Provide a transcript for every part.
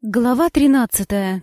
Глава тринадцатая.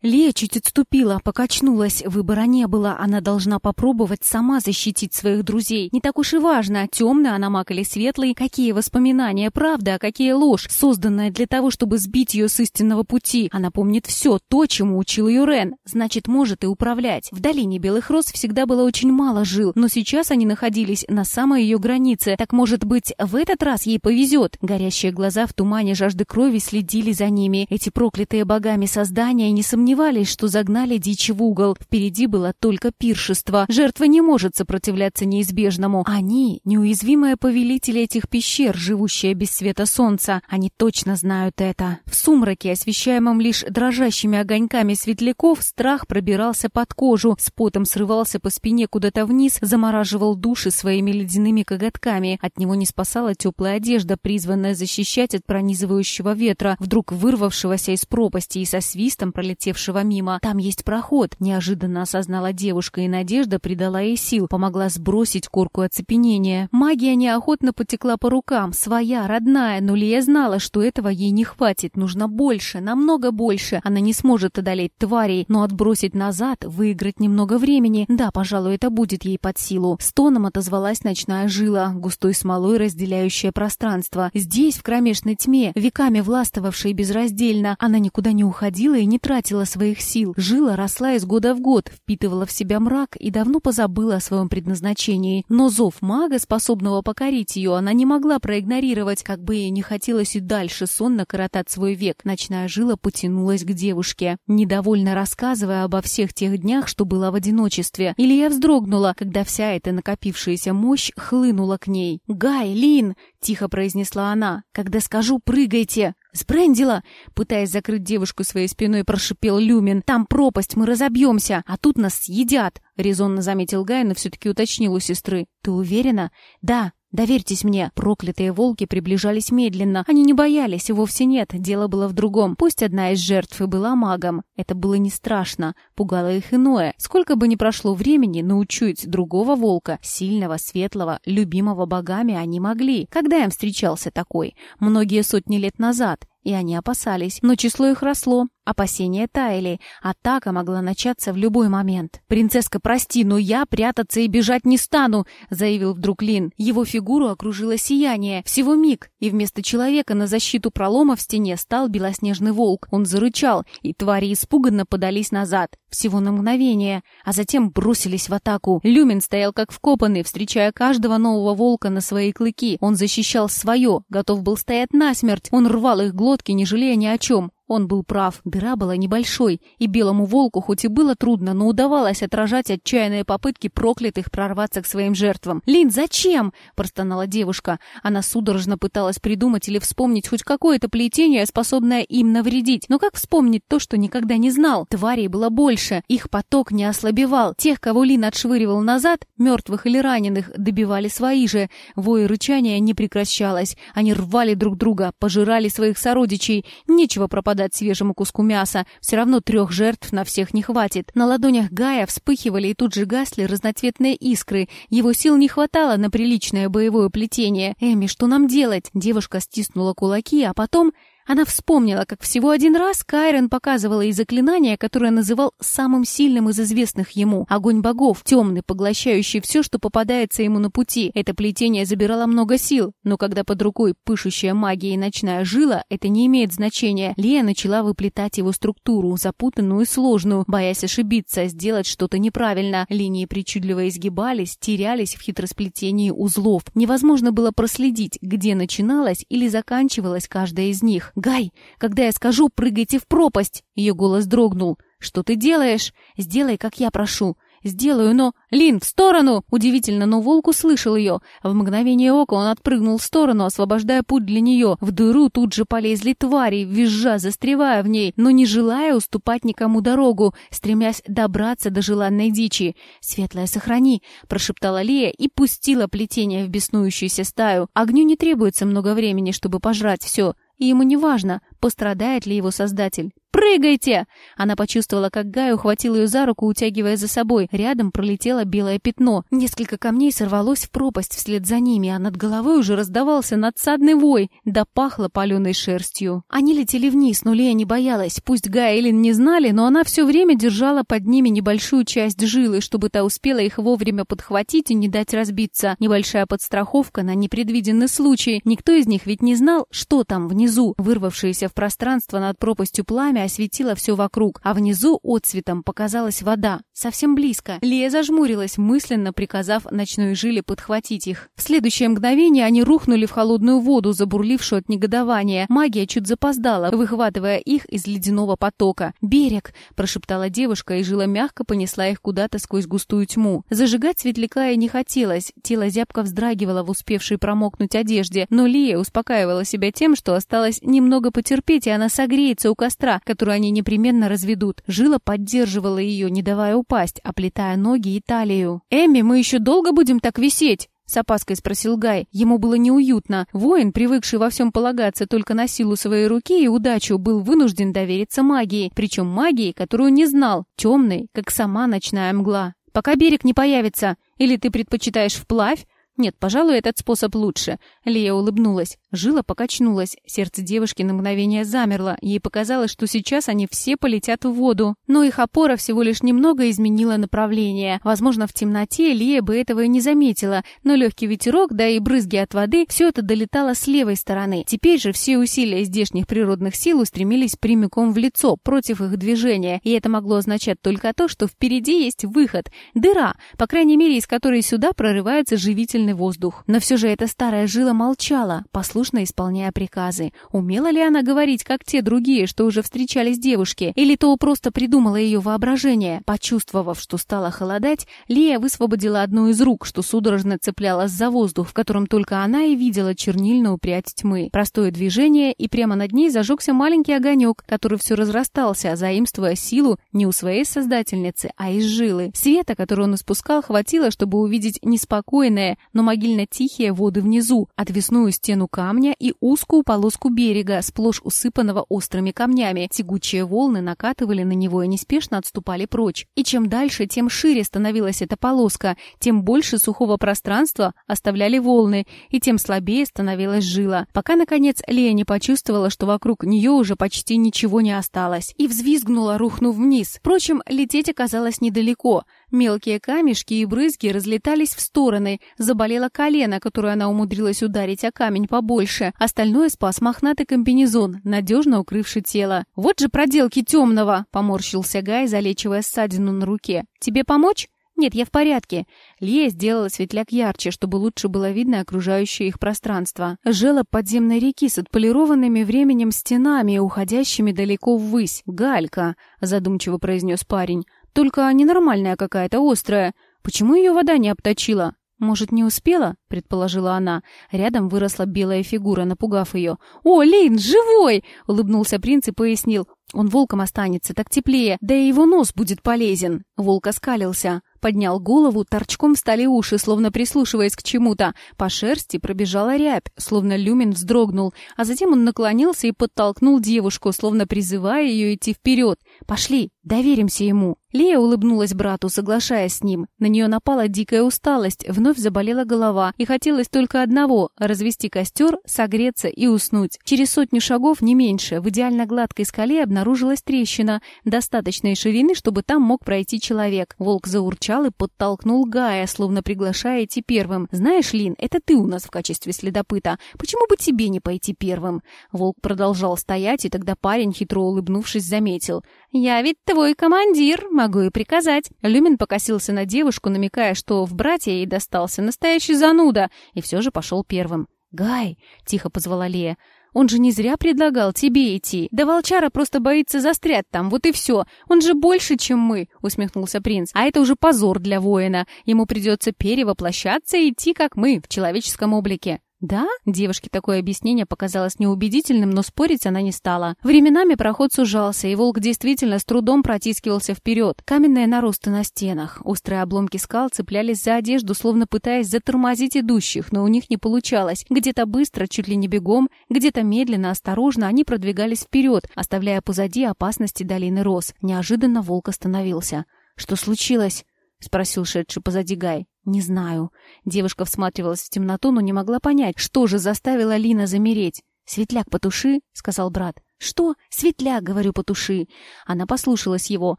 Лия чуть отступила, покачнулась. Выбора не было. Она должна попробовать сама защитить своих друзей. Не так уж и важно, темный она маг или светлый, какие воспоминания, правда, а какие ложь, созданная для того, чтобы сбить ее с истинного пути. Она помнит все, то, чему учил ее Рен. Значит, может и управлять. В долине Белых Роз всегда было очень мало жил, но сейчас они находились на самой ее границе. Так, может быть, в этот раз ей повезет? Горящие глаза в тумане жажды крови следили за ними. Эти проклятые богами создания не сомневались сомневались, что загнали дичь в угол. Впереди было только пиршество. Жертва не может сопротивляться неизбежному. Они — неуязвимые повелители этих пещер, живущие без света солнца. Они точно знают это. В сумраке, освещаемом лишь дрожащими огоньками светляков, страх пробирался под кожу, с потом срывался по спине куда-то вниз, замораживал души своими ледяными коготками. От него не спасала теплая одежда, призванная защищать от пронизывающего ветра, вдруг вырвавшегося из пропасти и со свистом пролетевшего проходившего мимо. «Там есть проход», — неожиданно осознала девушка, и надежда придала ей сил, помогла сбросить корку оцепенения. Магия неохотно потекла по рукам, своя, родная, но Лия знала, что этого ей не хватит, нужно больше, намного больше. Она не сможет одолеть тварей, но отбросить назад, выиграть немного времени, да, пожалуй, это будет ей под силу. Стоном отозвалась ночная жила, густой смолой разделяющая пространство. Здесь, в кромешной тьме, веками властвовавшей безраздельно, она никуда не уходила и не тратила своих сил, жила, росла из года в год, впитывала в себя мрак и давно позабыла о своем предназначении. Но зов мага, способного покорить ее, она не могла проигнорировать, как бы ей не хотелось и дальше сонно коротать свой век. Ночная жила потянулась к девушке, недовольно рассказывая обо всех тех днях, что была в одиночестве. Или я вздрогнула, когда вся эта накопившаяся мощь хлынула к ней. «Гай, Лин!» — тихо произнесла она. «Когда скажу, прыгайте!» «Сбрендила!» — пытаясь закрыть девушку своей спиной, прошипел Люмин. «Там пропасть, мы разобьемся, а тут нас съедят!» — резонно заметил Гай, но все-таки уточнил у сестры. «Ты уверена?» «Да, «Доверьтесь мне!» Проклятые волки приближались медленно. Они не боялись, вовсе нет, дело было в другом. Пусть одна из жертв и была магом. Это было не страшно, пугало их иное. Сколько бы ни прошло времени, научить другого волка, сильного, светлого, любимого богами они могли. Когда им встречался такой? Многие сотни лет назад. И они опасались, но число их росло, опасения таяли, атака могла начаться в любой момент. «Принцесска, прости, но я прятаться и бежать не стану», — заявил вдруг Лин. Его фигуру окружило сияние. Всего миг, и вместо человека на защиту пролома в стене стал белоснежный волк. Он зарычал, и твари испуганно подались назад. Всего на мгновение, а затем бросились в атаку. Люмин стоял как вкопанный, встречая каждого нового волка на свои клыки. Он защищал свое, готов был стоять насмерть. Он рвал их глотки, не жалея ни о чем. Он был прав, дыра была небольшой, и белому волку хоть и было трудно, но удавалось отражать отчаянные попытки проклятых прорваться к своим жертвам. «Лин, зачем?» – простонала девушка. Она судорожно пыталась придумать или вспомнить хоть какое-то плетение, способное им навредить. Но как вспомнить то, что никогда не знал? Тварей было больше, их поток не ослабевал. Тех, кого Лин отшвыривал назад, мертвых или раненых, добивали свои же. Вой рычания не прекращалось. Они рвали друг друга, пожирали своих сородичей. Нечего пропадать подать свежему куску мяса, все равно трех жертв на всех не хватит. На ладонях Гая вспыхивали и тут же гасли разноцветные искры. Его сил не хватало на приличное боевое плетение. «Эми, что нам делать?» Девушка стиснула кулаки, а потом она вспомнила, как всего один раз Кайрон показывала ей заклинание, которое называл самым сильным из известных ему — огонь богов, темный, поглощающий все, что попадается ему на пути. Это плетение забирало много сил, но когда под рукой пышущая магия и ночная жила, это не имеет значения. Лия начала выплетать его структуру, запутанную и сложную, боясь ошибиться, сделать что-то неправильно. Линии причудливо изгибались, терялись в хитросплетении узлов. Невозможно было проследить, где начиналась или заканчивалась каждая из них. «Гай, когда я скажу, прыгайте в пропасть!» Ее голос дрогнул. «Что ты делаешь? Сделай, как я прошу. Сделаю, но... Лин, в сторону!» Удивительно, но волк услышал ее. В мгновение ока он отпрыгнул в сторону, освобождая путь для нее. В дыру тут же полезли твари, визжа, застревая в ней, но не желая уступать никому дорогу, стремясь добраться до желанной дичи. «Светлая, сохрани!» — прошептала Лия и пустила плетение в беснующуюся стаю. Огню не требуется много времени, чтобы пожрать все и ему не важно, пострадает ли его создатель. Прыгайте!» Она почувствовала, как Гай ухватил ее за руку, утягивая за собой. Рядом пролетело белое пятно. Несколько камней сорвалось в пропасть вслед за ними, а над головой уже раздавался надсадный вой, да пахло паленой шерстью. Они летели вниз, но Лея не боялась. Пусть Гай и Эллен не знали, но она все время держала под ними небольшую часть жилы, чтобы та успела их вовремя подхватить и не дать разбиться. Небольшая подстраховка на непредвиденный случай. Никто из них ведь не знал, что там внизу. Вырвавшееся в пространство над пропастью пламя осветило все вокруг, а внизу отцветом показалась вода. Совсем близко. Лея зажмурилась, мысленно приказав ночной жиле подхватить их. В следующее мгновение они рухнули в холодную воду, забурлившую от негодования. Магия чуть запоздала, выхватывая их из ледяного потока. «Берег!» – прошептала девушка, и жила мягко понесла их куда-то сквозь густую тьму. Зажигать светляка и не хотелось. Тело зябко вздрагивало в успевшей промокнуть одежде, но Лия успокаивала себя тем, что осталось немного потерпеть, и она согреется у костра, они непременно разведут. Жила поддерживала ее, не давая упасть, оплетая ноги и талию. «Эмми, мы еще долго будем так висеть?» С опаской спросил Гай. Ему было неуютно. Воин, привыкший во всем полагаться только на силу своей руки и удачу, был вынужден довериться магии. Причем магии, которую не знал. Темной, как сама ночная мгла. «Пока берег не появится. Или ты предпочитаешь вплавь?» «Нет, пожалуй, этот способ лучше». Лия улыбнулась. Жила покачнулась. Сердце девушки на мгновение замерло. Ей показалось, что сейчас они все полетят в воду. Но их опора всего лишь немного изменила направление. Возможно, в темноте Лия бы этого и не заметила. Но легкий ветерок, да и брызги от воды, все это долетало с левой стороны. Теперь же все усилия здешних природных сил устремились прямиком в лицо, против их движения. И это могло означать только то, что впереди есть выход. Дыра, по крайней мере, из которой сюда прорывается живительный морозный воздух. Но все же эта старая жила молчала, послушно исполняя приказы. Умела ли она говорить, как те другие, что уже встречались девушки, или то просто придумала ее воображение? Почувствовав, что стало холодать, Лия высвободила одну из рук, что судорожно цеплялась за воздух, в котором только она и видела чернильную прядь тьмы. Простое движение, и прямо над ней зажегся маленький огонек, который все разрастался, заимствуя силу не у своей создательницы, а из жилы. Света, который он испускал, хватило, чтобы увидеть неспокойное, но могильно-тихие воды внизу, отвесную стену камня и узкую полоску берега, сплошь усыпанного острыми камнями. Тягучие волны накатывали на него и неспешно отступали прочь. И чем дальше, тем шире становилась эта полоска, тем больше сухого пространства оставляли волны, и тем слабее становилась жила. Пока, наконец, Лея не почувствовала, что вокруг нее уже почти ничего не осталось, и взвизгнула, рухнув вниз. Впрочем, лететь оказалось недалеко. Мелкие камешки и брызги разлетались в стороны, заболело колено, которое она умудрилась ударить о камень побольше. Остальное спас мохнатый комбинезон, надежно укрывший тело. «Вот же проделки темного!» — поморщился Гай, залечивая ссадину на руке. «Тебе помочь?» «Нет, я в порядке». Лия сделала светляк ярче, чтобы лучше было видно окружающее их пространство. Желоб подземной реки с отполированными временем стенами, уходящими далеко ввысь. «Галька», — задумчиво произнес парень. Только ненормальная какая-то, острая. Почему ее вода не обточила? «Может, не успела?» — предположила она. Рядом выросла белая фигура, напугав ее. «О, Лейн, живой!» — улыбнулся принц и пояснил. «Он волком останется, так теплее, да и его нос будет полезен». Волк оскалился. Поднял голову, торчком стали уши, словно прислушиваясь к чему-то. По шерсти пробежала рябь, словно люмин вздрогнул, а затем он наклонился и подтолкнул девушку, словно призывая ее идти вперед. «Пошли, доверимся ему». Лея улыбнулась брату, соглашаясь с ним. На нее напала дикая усталость, вновь заболела голова, и хотелось только одного — развести костер, согреться и уснуть. Через сотню шагов, не меньше, в идеально гладкой скале обнаружилась трещина, достаточной ширины, чтобы там мог пройти человек. Волк заурчал и подтолкнул Гая, словно приглашая идти первым. «Знаешь, Лин, это ты у нас в качестве следопыта. Почему бы тебе не пойти первым?» Волк продолжал стоять, и тогда парень, хитро улыбнувшись, заметил. «Я ведь твой командир, могу и приказать». Люмин покосился на девушку, намекая, что в братья ей достался настоящий зануда, и все же пошел первым. «Гай!» — тихо позвала Лея. «Он же не зря предлагал тебе идти. Да волчара просто боится застрять там, вот и все. Он же больше, чем мы!» — усмехнулся принц. «А это уже позор для воина. Ему придется перевоплощаться и идти, как мы, в человеческом облике». Да? Девушке такое объяснение показалось неубедительным, но спорить она не стала. Временами проход сужался, и волк действительно с трудом протискивался вперед. Каменные наросты на стенах, острые обломки скал цеплялись за одежду, словно пытаясь затормозить идущих, но у них не получалось. Где-то быстро, чуть ли не бегом, где-то медленно, осторожно они продвигались вперед, оставляя позади опасности долины роз. Неожиданно волк остановился. «Что случилось?» — спросил шедший позади Гай. «Не знаю». Девушка всматривалась в темноту, но не могла понять, что же заставило Лина замереть. «Светляк, потуши», — сказал брат. «Что? Светляк, говорю, потуши!» Она послушалась его.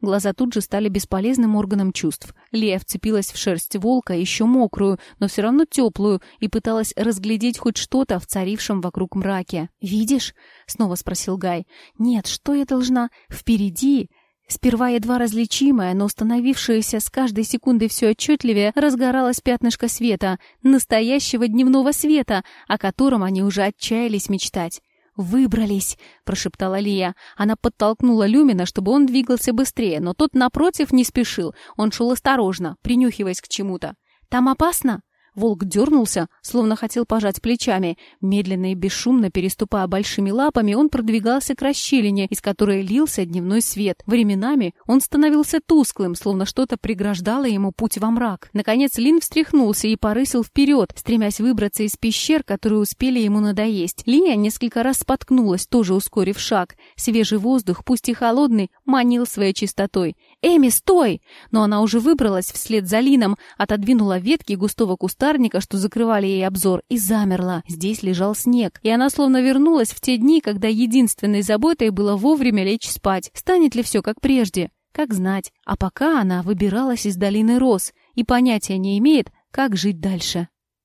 Глаза тут же стали бесполезным органом чувств. Лея вцепилась в шерсть волка, еще мокрую, но все равно теплую, и пыталась разглядеть хоть что-то в царившем вокруг мраке. «Видишь?» — снова спросил Гай. «Нет, что я должна? Впереди!» Сперва едва различимое, но становившееся с каждой секундой все отчетливее, разгоралось пятнышко света, настоящего дневного света, о котором они уже отчаялись мечтать. «Выбрались!» — прошептала Лия. Она подтолкнула Люмина, чтобы он двигался быстрее, но тот, напротив, не спешил. Он шел осторожно, принюхиваясь к чему-то. «Там опасно?» Волк дернулся, словно хотел пожать плечами. Медленно и бесшумно переступая большими лапами, он продвигался к расщелине, из которой лился дневной свет. Временами он становился тусклым, словно что-то преграждало ему путь во мрак. Наконец Лин встряхнулся и порысил вперед, стремясь выбраться из пещер, которые успели ему надоесть. Линия несколько раз споткнулась, тоже ускорив шаг. Свежий воздух, пусть и холодный, манил своей чистотой. «Эми, стой!» Но она уже выбралась вслед за Лином, отодвинула ветки густого кустарника, что закрывали ей обзор, и замерла. Здесь лежал снег, и она словно вернулась в те дни, когда единственной заботой было вовремя лечь спать. Станет ли все как прежде? Как знать. А пока она выбиралась из долины роз и понятия не имеет, как жить дальше.